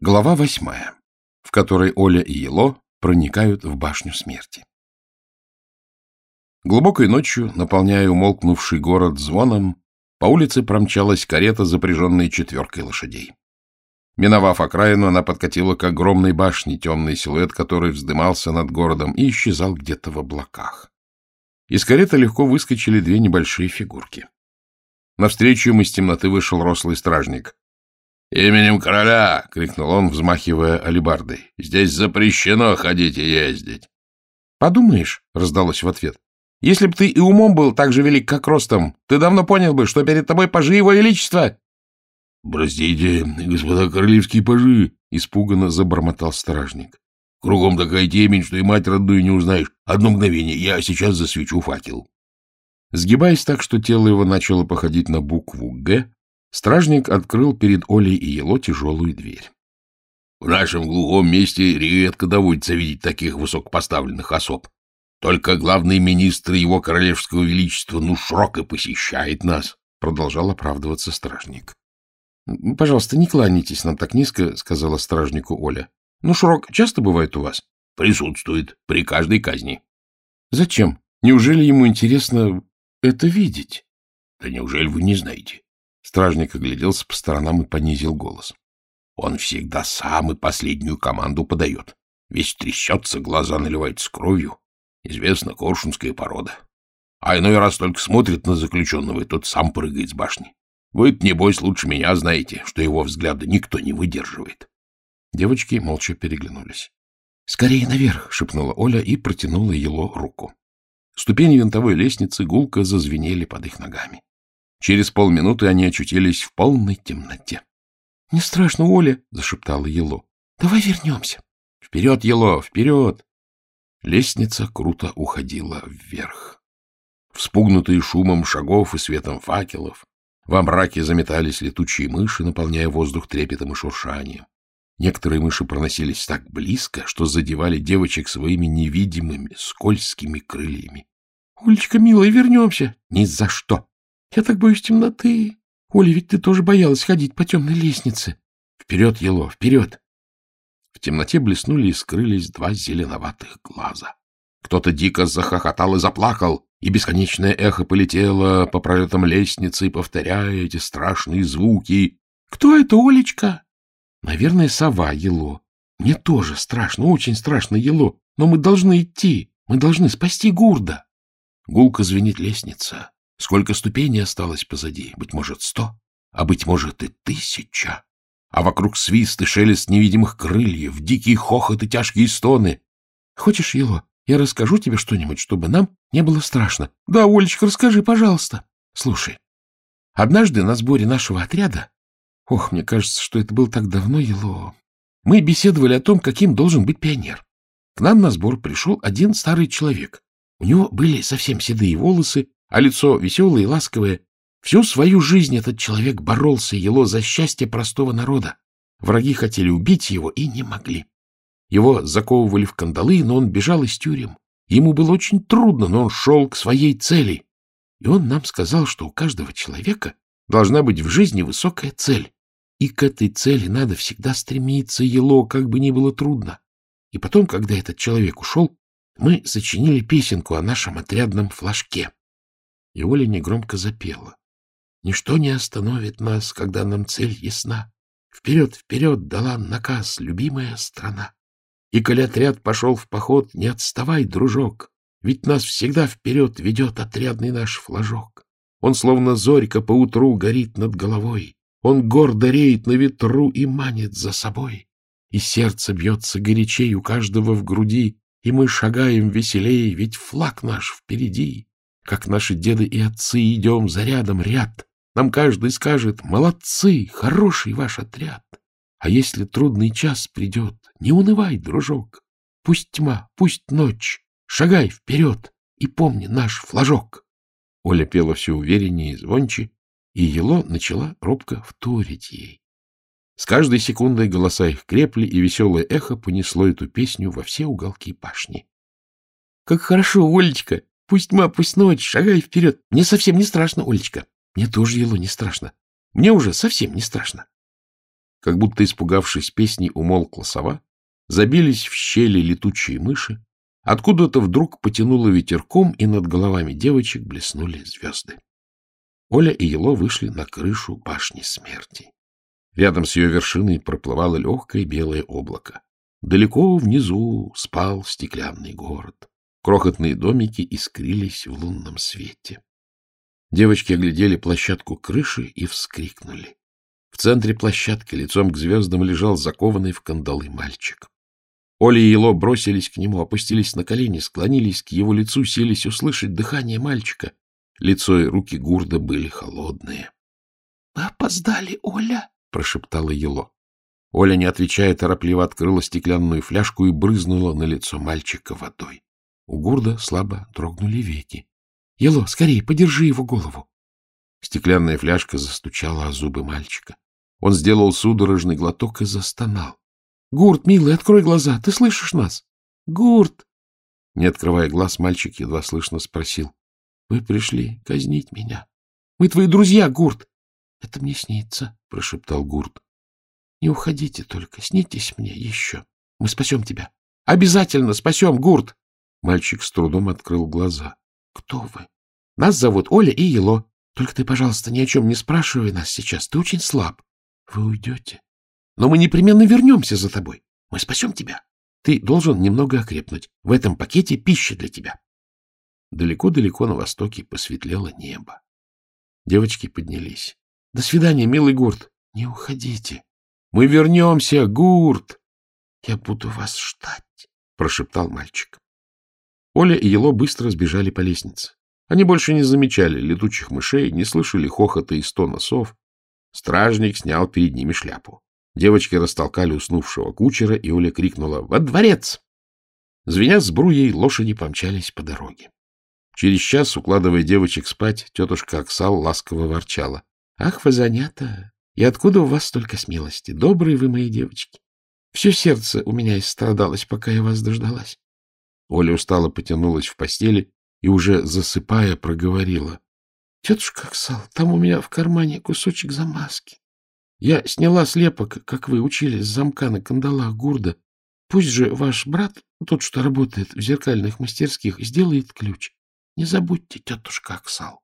Глава восьмая, в которой Оля и Ело проникают в башню смерти. Глубокой ночью, наполняя умолкнувший город звоном, по улице промчалась карета, запряженная четверкой лошадей. Миновав окраину, она подкатила к огромной башне, темный силуэт которой вздымался над городом и исчезал где-то в облаках. Из кареты легко выскочили две небольшие фигурки. Навстречу им из темноты вышел рослый стражник. «Именем короля!» — крикнул он, взмахивая алебардой. «Здесь запрещено ходить и ездить!» «Подумаешь!» — раздалось в ответ. «Если б ты и умом был так же велик, как ростом, ты давно понял бы, что перед тобой пажи его величества!» «Простите, господа королевские пажи!» — испуганно забормотал стражник. «Кругом такая темень, что и мать родную не узнаешь. Одно мгновение, я сейчас засвечу факел». Сгибаясь так, что тело его начало походить на букву «Г», Стражник открыл перед Олей и Ело тяжелую дверь. — В нашем глухом месте редко доводится видеть таких высокопоставленных особ. Только главный министр его королевского величества ну широко посещает нас, — продолжал оправдываться стражник. — Пожалуйста, не кланяйтесь нам так низко, — сказала стражнику Оля. — Ну, Шрок часто бывает у вас? — Присутствует при каждой казни. — Зачем? Неужели ему интересно это видеть? — Да неужели вы не знаете? Стражник огляделся по сторонам и понизил голос. Он всегда сам и последнюю команду подает. Весь трясется, глаза наливаются кровью. Известна коршунская порода. А иной раз только смотрит на заключенного, и тот сам прыгает с башни. Вы-то, небось, лучше меня знаете, что его взгляда никто не выдерживает. Девочки молча переглянулись. — Скорее наверх! — шепнула Оля и протянула Ело руку. Ступени винтовой лестницы гулко зазвенели под их ногами. Через полминуты они очутились в полной темноте. — Не страшно, Оля, — зашептала Ело. — Давай вернемся. — Вперед, Ело, вперед! Лестница круто уходила вверх. Вспугнутые шумом шагов и светом факелов, во мраке заметались летучие мыши, наполняя воздух трепетом и шуршанием. Некоторые мыши проносились так близко, что задевали девочек своими невидимыми, скользкими крыльями. — Олечка, милая, вернемся. — Ни за что! Я так боюсь темноты. Оля, ведь ты тоже боялась ходить по темной лестнице. Вперед, Ело, вперед! В темноте блеснули и скрылись два зеленоватых глаза. Кто-то дико захохотал и заплакал, и бесконечное эхо полетело по пролетам лестницы, повторяя эти страшные звуки. — Кто это, Олечка? — Наверное, сова, Ело. Мне тоже страшно, очень страшно, Ело. Но мы должны идти, мы должны спасти Гурда. Гулко звенит лестница. Сколько ступеней осталось позади? Быть может, сто, а быть может и тысяча. А вокруг свист и шелест невидимых крыльев, дикий хохот и тяжкие стоны. Хочешь, Ело, я расскажу тебе что-нибудь, чтобы нам не было страшно? Да, Олечка, расскажи, пожалуйста. Слушай, однажды на сборе нашего отряда, ох, мне кажется, что это было так давно, Ело, мы беседовали о том, каким должен быть пионер. К нам на сбор пришел один старый человек. У него были совсем седые волосы, а лицо веселое и ласковое. Всю свою жизнь этот человек боролся ело за счастье простого народа. Враги хотели убить его и не могли. Его заковывали в кандалы, но он бежал из тюрем. Ему было очень трудно, но он шел к своей цели. И он нам сказал, что у каждого человека должна быть в жизни высокая цель. И к этой цели надо всегда стремиться, ело, как бы ни было трудно. И потом, когда этот человек ушел, мы сочинили песенку о нашем отрядном флажке и Оля негромко запела. «Ничто не остановит нас, когда нам цель ясна. Вперед, вперед дала наказ любимая страна. И коли отряд пошел в поход, не отставай, дружок, ведь нас всегда вперед ведет отрядный наш флажок. Он словно зорька поутру горит над головой, он гордо реет на ветру и манит за собой. И сердце бьется горячей у каждого в груди, и мы шагаем веселей, ведь флаг наш впереди как наши деды и отцы идем за рядом ряд. Нам каждый скажет «Молодцы, хороший ваш отряд». А если трудный час придет, не унывай, дружок. Пусть тьма, пусть ночь, шагай вперед и помни наш флажок. Оля пела все увереннее и звонче, и Ело начала робко вторить ей. С каждой секундой голоса их крепли, и веселое эхо понесло эту песню во все уголки башни. — Как хорошо, Олечка! Пусть тьма, пусть ночь, шагай вперед. Мне совсем не страшно, Олечка. Мне тоже, Ело, не страшно. Мне уже совсем не страшно. как будто испугавшись песни, умолкла сова, забились в щели летучие мыши, откуда-то вдруг потянуло ветерком, и над головами девочек блеснули звезды. Оля и Ело вышли на крышу башни смерти. Рядом с ее вершиной проплывало легкое белое облако. Далеко внизу спал стеклянный город. Крохотные домики искрились в лунном свете. Девочки оглядели площадку крыши и вскрикнули. В центре площадки лицом к звездам лежал закованный в кандалы мальчик. Оля и Ело бросились к нему, опустились на колени, склонились к его лицу, селись услышать дыхание мальчика. Лицо и руки Гурда были холодные. — Мы опоздали, Оля, — прошептала Ело. Оля, не отвечая, торопливо открыла стеклянную фляжку и брызнула на лицо мальчика водой. У Гурда слабо дрогнули веки. — Ело, скорее, подержи его голову. Стеклянная фляжка застучала о зубы мальчика. Он сделал судорожный глоток и застонал. — Гурт, милый, открой глаза, ты слышишь нас? Гурт! Не открывая глаз, мальчик едва слышно спросил. — Вы пришли казнить меня. Мы твои друзья, Гурт. — Это мне снится, — прошептал Гурт. — Не уходите только, снитесь мне еще. Мы спасем тебя. Обязательно спасем, Гурт. Мальчик с трудом открыл глаза. — Кто вы? — Нас зовут Оля и Ело. Только ты, пожалуйста, ни о чем не спрашивай нас сейчас. Ты очень слаб. Вы уйдете. Но мы непременно вернемся за тобой. Мы спасем тебя. Ты должен немного окрепнуть. В этом пакете пища для тебя. Далеко-далеко на востоке посветлело небо. Девочки поднялись. — До свидания, милый Гурт. — Не уходите. — Мы вернемся, Гурт. — Я буду вас ждать, — прошептал мальчик. Оля и Ело быстро сбежали по лестнице. Они больше не замечали летучих мышей, не слышали хохота и стона сов. Стражник снял перед ними шляпу. Девочки растолкали уснувшего кучера, и Оля крикнула «Во дворец!». Звеня сбруей, лошади помчались по дороге. Через час, укладывая девочек спать, тетушка Оксал ласково ворчала. — Ах, вы занята! И откуда у вас столько смелости? Добрые вы мои девочки! Все сердце у меня истрадалось, пока я вас дождалась. Оля устало потянулась в постели и, уже засыпая, проговорила. — Тетушка Оксал, там у меня в кармане кусочек замазки. Я сняла слепок, как вы учили, с замка на кандалах гурда. Пусть же ваш брат, тот, что работает в зеркальных мастерских, сделает ключ. Не забудьте, тетушка Оксал.